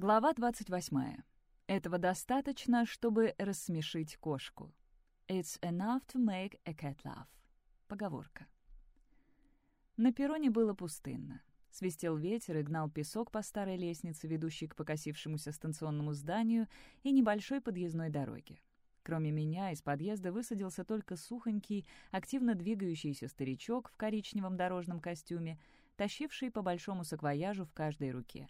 Глава 28. Этого достаточно, чтобы рассмешить кошку. It's enough to make a cat laugh. Поговорка. На перроне было пустынно. Свистел ветер и гнал песок по старой лестнице, ведущей к покосившемуся станционному зданию и небольшой подъездной дороге. Кроме меня, из подъезда высадился только сухонький, активно двигающийся старичок в коричневом дорожном костюме, тащивший по большому саквояжу в каждой руке.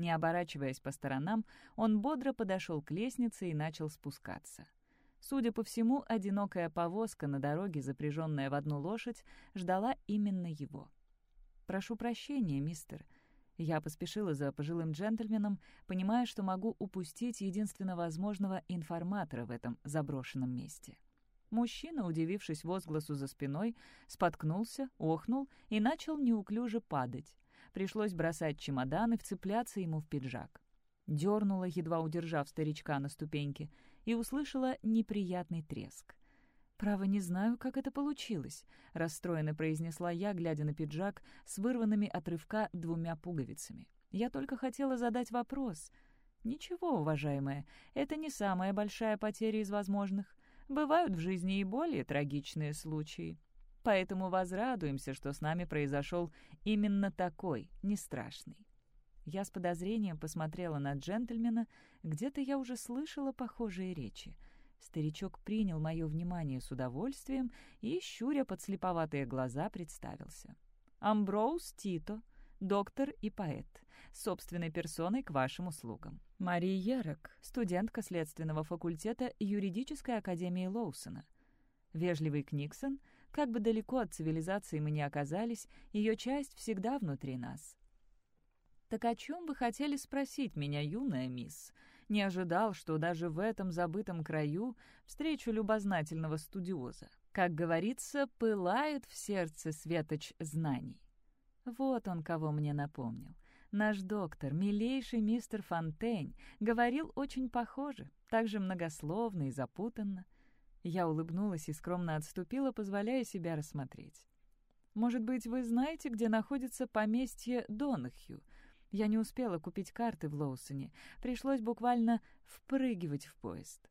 Не оборачиваясь по сторонам, он бодро подошел к лестнице и начал спускаться. Судя по всему, одинокая повозка на дороге, запряженная в одну лошадь, ждала именно его. «Прошу прощения, мистер». Я поспешила за пожилым джентльменом, понимая, что могу упустить единственно возможного информатора в этом заброшенном месте. Мужчина, удивившись возгласу за спиной, споткнулся, охнул и начал неуклюже падать. Пришлось бросать чемодан и вцепляться ему в пиджак. Дернула, едва удержав старичка на ступеньке, и услышала неприятный треск. «Право, не знаю, как это получилось», — расстроенно произнесла я, глядя на пиджак с вырванными от рывка двумя пуговицами. «Я только хотела задать вопрос». «Ничего, уважаемая, это не самая большая потеря из возможных. Бывают в жизни и более трагичные случаи. Поэтому возрадуемся, что с нами произошел именно такой, не страшный. Я с подозрением посмотрела на джентльмена, где-то я уже слышала похожие речи. Старичок принял мое внимание с удовольствием и, щуря подслеповатые глаза, представился. «Амброуз Тито, доктор и поэт, собственной персоной к вашим услугам. Мария Ярок, студентка следственного факультета юридической академии Лоусона. Вежливый Книксон — как бы далеко от цивилизации мы ни оказались, ее часть всегда внутри нас. «Так о чем вы хотели спросить меня, юная мисс? Не ожидал, что даже в этом забытом краю встречу любознательного студиоза. Как говорится, пылает в сердце светоч знаний». Вот он кого мне напомнил. Наш доктор, милейший мистер Фонтейн, говорил очень похоже, так же многословно и запутанно. Я улыбнулась и скромно отступила, позволяя себя рассмотреть. «Может быть, вы знаете, где находится поместье Донахью?» Я не успела купить карты в Лоусоне. Пришлось буквально впрыгивать в поезд.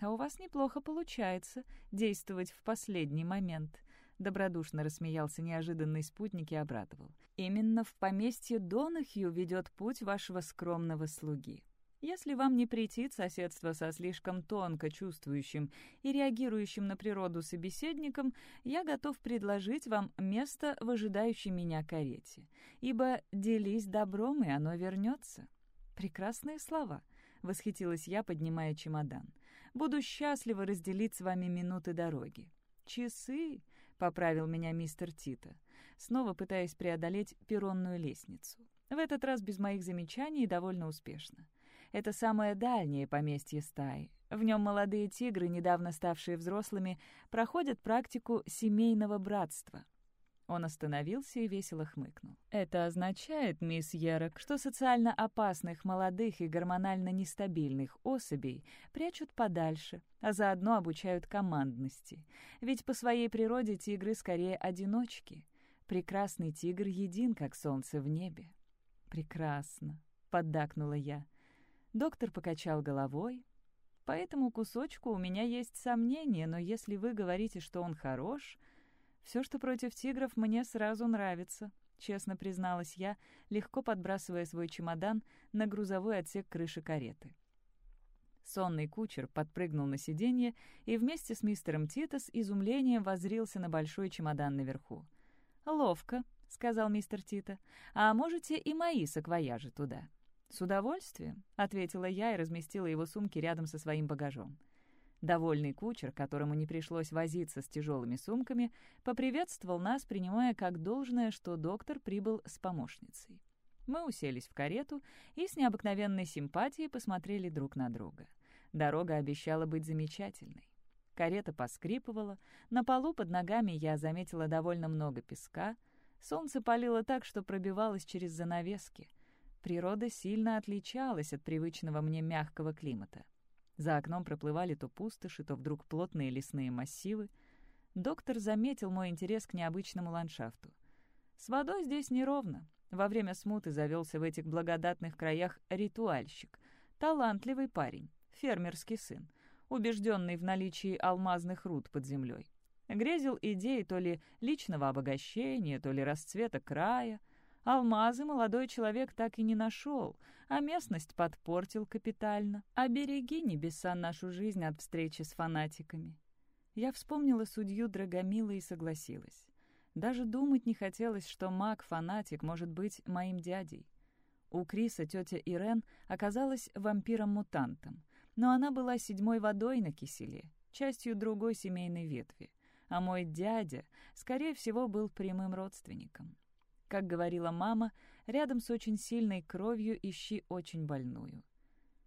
«А у вас неплохо получается действовать в последний момент», — добродушно рассмеялся неожиданный спутник и обрадовал. «Именно в поместье Донахью ведет путь вашего скромного слуги. Если вам не претит соседство со слишком тонко чувствующим и реагирующим на природу собеседником, я готов предложить вам место в ожидающей меня карете, ибо делись добром, и оно вернется. Прекрасные слова, — восхитилась я, поднимая чемодан. Буду счастлива разделить с вами минуты дороги. «Часы», — поправил меня мистер Тита, снова пытаясь преодолеть перронную лестницу. В этот раз без моих замечаний довольно успешно. Это самое дальнее поместье стаи. В нем молодые тигры, недавно ставшие взрослыми, проходят практику семейного братства. Он остановился и весело хмыкнул. «Это означает, мисс Ерок, что социально опасных молодых и гормонально нестабильных особей прячут подальше, а заодно обучают командности. Ведь по своей природе тигры скорее одиночки. Прекрасный тигр един, как солнце в небе». «Прекрасно», — поддакнула я. Доктор покачал головой. «По этому кусочку у меня есть сомнения, но если вы говорите, что он хорош, все, что против тигров, мне сразу нравится», — честно призналась я, легко подбрасывая свой чемодан на грузовой отсек крыши кареты. Сонный кучер подпрыгнул на сиденье и вместе с мистером Тито с изумлением возрился на большой чемодан наверху. «Ловко», — сказал мистер Тита. «А можете и мои саквояжи туда?» «С удовольствием», — ответила я и разместила его сумки рядом со своим багажом. Довольный кучер, которому не пришлось возиться с тяжелыми сумками, поприветствовал нас, принимая как должное, что доктор прибыл с помощницей. Мы уселись в карету и с необыкновенной симпатией посмотрели друг на друга. Дорога обещала быть замечательной. Карета поскрипывала, на полу под ногами я заметила довольно много песка, солнце палило так, что пробивалось через занавески — Природа сильно отличалась от привычного мне мягкого климата. За окном проплывали то пустоши, то вдруг плотные лесные массивы. Доктор заметил мой интерес к необычному ландшафту. «С водой здесь неровно. Во время смуты завелся в этих благодатных краях ритуальщик. Талантливый парень, фермерский сын, убежденный в наличии алмазных руд под землей. Грезил идеей то ли личного обогащения, то ли расцвета края. Алмазы молодой человек так и не нашел, а местность подпортил капитально. Обереги небеса нашу жизнь от встречи с фанатиками. Я вспомнила судью Драгомила и согласилась. Даже думать не хотелось, что маг-фанатик может быть моим дядей. У Криса тетя Ирен оказалась вампиром-мутантом, но она была седьмой водой на киселе, частью другой семейной ветви, а мой дядя, скорее всего, был прямым родственником. Как говорила мама, рядом с очень сильной кровью ищи очень больную.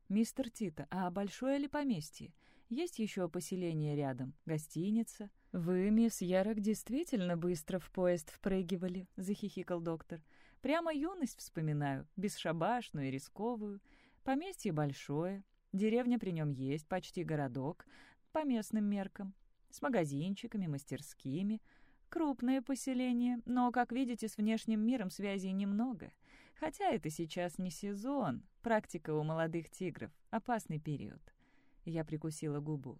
«Мистер Тита, а большое ли поместье? Есть еще поселение рядом? Гостиница?» «Вы, мисс Ярок, действительно быстро в поезд впрыгивали», — захихикал доктор. «Прямо юность вспоминаю, бесшабашную и рисковую. Поместье большое, деревня при нем есть, почти городок, по местным меркам, с магазинчиками, мастерскими». Крупное поселение, но, как видите, с внешним миром связей немного. Хотя это сейчас не сезон, практика у молодых тигров, опасный период. Я прикусила губу.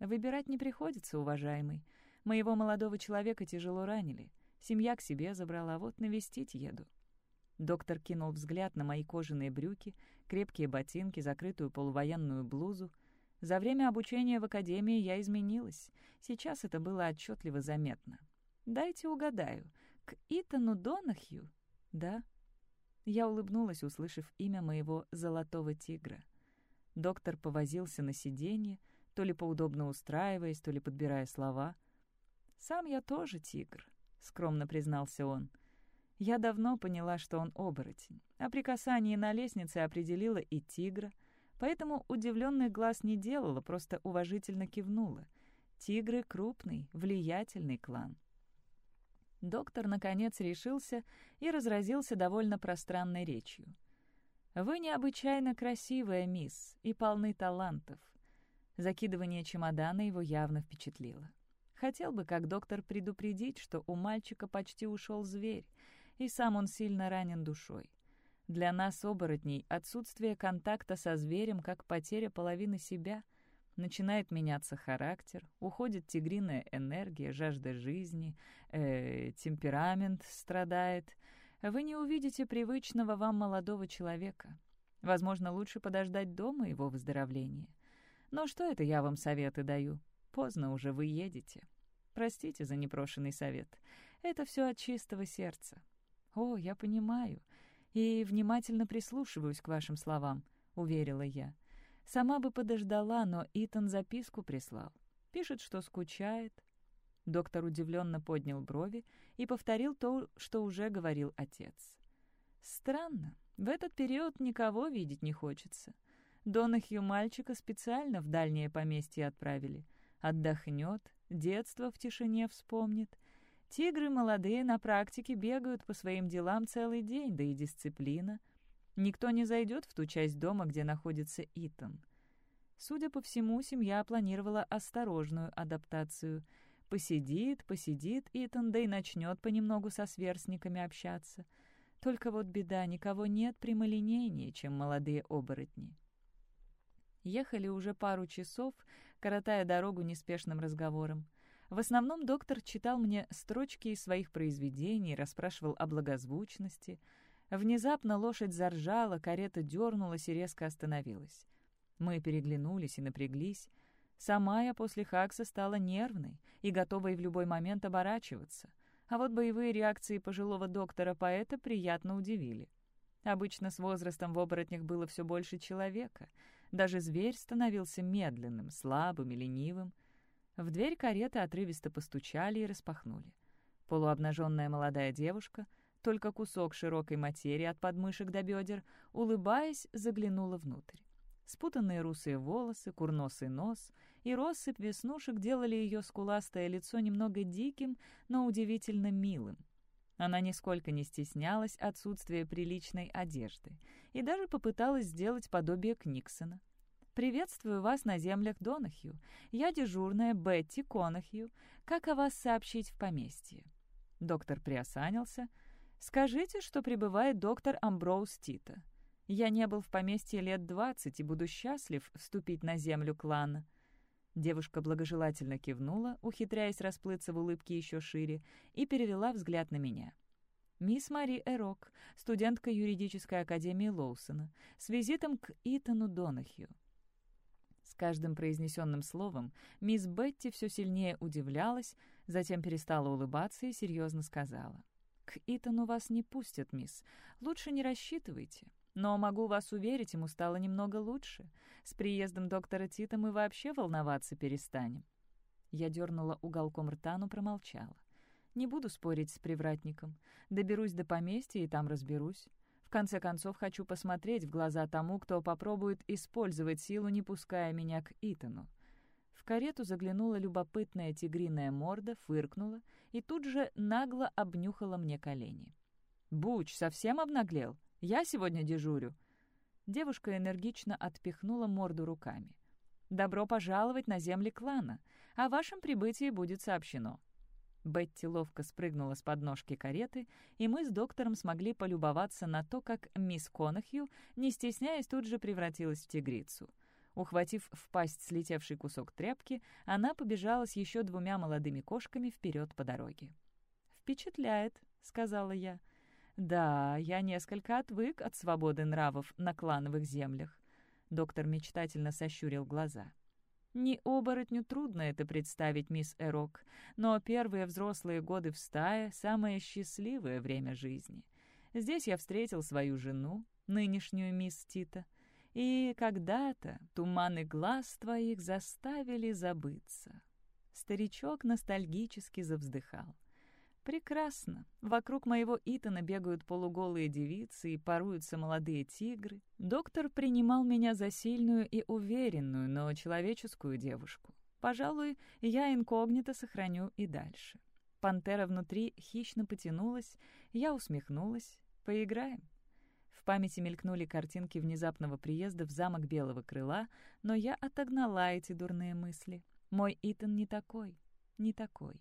Выбирать не приходится, уважаемый. Моего молодого человека тяжело ранили. Семья к себе забрала, вот навестить еду. Доктор кинул взгляд на мои кожаные брюки, крепкие ботинки, закрытую полувоенную блузу. За время обучения в академии я изменилась. Сейчас это было отчетливо заметно. Дайте угадаю. К Итану Донахью? Да? Я улыбнулась, услышав имя моего золотого тигра. Доктор повозился на сиденье, то ли поудобно устраиваясь, то ли подбирая слова. «Сам я тоже тигр», — скромно признался он. Я давно поняла, что он оборотень, а при касании на лестнице определила и тигра, поэтому удивленный глаз не делала, просто уважительно кивнула. Тигры — крупный, влиятельный клан. Доктор, наконец, решился и разразился довольно пространной речью. «Вы необычайно красивая, мисс, и полны талантов». Закидывание чемодана его явно впечатлило. Хотел бы, как доктор, предупредить, что у мальчика почти ушел зверь, и сам он сильно ранен душой. Для нас, оборотней, отсутствие контакта со зверем как потеря половины себя — Начинает меняться характер, уходит тигриная энергия, жажда жизни, э, темперамент страдает. Вы не увидите привычного вам молодого человека. Возможно, лучше подождать дома его выздоровления. Но что это я вам советы даю? Поздно уже вы едете. Простите за непрошенный совет. Это все от чистого сердца. О, я понимаю. И внимательно прислушиваюсь к вашим словам, — уверила я. Сама бы подождала, но Итан записку прислал. Пишет, что скучает. Доктор удивленно поднял брови и повторил то, что уже говорил отец. Странно, в этот период никого видеть не хочется. Донахью мальчика специально в дальнее поместье отправили. Отдохнет, детство в тишине вспомнит. Тигры молодые на практике бегают по своим делам целый день, да и дисциплина — Никто не зайдет в ту часть дома, где находится Итан. Судя по всему, семья планировала осторожную адаптацию. Посидит, посидит Итан, да и начнет понемногу со сверстниками общаться. Только вот беда, никого нет прямолинейнее, чем молодые оборотни. Ехали уже пару часов, коротая дорогу неспешным разговором. В основном доктор читал мне строчки из своих произведений, расспрашивал о благозвучности — Внезапно лошадь заржала, карета дернулась и резко остановилась. Мы переглянулись и напряглись. Сама я после Хакса стала нервной и готовой в любой момент оборачиваться. А вот боевые реакции пожилого доктора-поэта приятно удивили. Обычно с возрастом в оборотнях было все больше человека. Даже зверь становился медленным, слабым и ленивым. В дверь кареты отрывисто постучали и распахнули. Полуобнаженная молодая девушка — только кусок широкой материи от подмышек до бедер, улыбаясь, заглянула внутрь. Спутанные русые волосы, курносый нос и россыпь веснушек делали ее скуластое лицо немного диким, но удивительно милым. Она нисколько не стеснялась отсутствия приличной одежды и даже попыталась сделать подобие Книксона. «Приветствую вас на землях Донахью. Я дежурная Бетти Конахью. Как о вас сообщить в поместье?» Доктор приосанился — «Скажите, что прибывает доктор Амброуз Тита. Я не был в поместье лет двадцать и буду счастлив вступить на землю клана». Девушка благожелательно кивнула, ухитряясь расплыться в улыбке еще шире, и перевела взгляд на меня. «Мисс Мари Эрок, студентка юридической академии Лоусона, с визитом к Итану Донахью». С каждым произнесенным словом мисс Бетти все сильнее удивлялась, затем перестала улыбаться и серьезно сказала. «К Итану вас не пустят, мисс. Лучше не рассчитывайте. Но могу вас уверить, ему стало немного лучше. С приездом доктора Тита мы вообще волноваться перестанем». Я дернула уголком рта, но промолчала. Не буду спорить с привратником. Доберусь до поместья и там разберусь. В конце концов, хочу посмотреть в глаза тому, кто попробует использовать силу, не пуская меня к Итану. Карету заглянула любопытная тигриная морда, фыркнула и тут же нагло обнюхала мне колени. «Буч, совсем обнаглел? Я сегодня дежурю». Девушка энергично отпихнула морду руками. «Добро пожаловать на земли клана. О вашем прибытии будет сообщено». Бетти ловко спрыгнула с подножки кареты, и мы с доктором смогли полюбоваться на то, как мисс Конахью, не стесняясь, тут же превратилась в тигрицу. Ухватив в пасть слетевший кусок тряпки, она побежала с еще двумя молодыми кошками вперед по дороге. «Впечатляет», — сказала я. «Да, я несколько отвык от свободы нравов на клановых землях». Доктор мечтательно сощурил глаза. Не оборотню трудно это представить, мисс Эрок, но первые взрослые годы в стае — самое счастливое время жизни. Здесь я встретил свою жену, нынешнюю мисс Тита, и когда-то туманы глаз твоих заставили забыться. Старичок ностальгически завздыхал. Прекрасно. Вокруг моего Итана бегают полуголые девицы и паруются молодые тигры. Доктор принимал меня за сильную и уверенную, но человеческую девушку. Пожалуй, я инкогнито сохраню и дальше. Пантера внутри хищно потянулась, я усмехнулась. Поиграем. Памяти мелькнули картинки внезапного приезда в замок Белого Крыла, но я отогнала эти дурные мысли. Мой Итан не такой, не такой.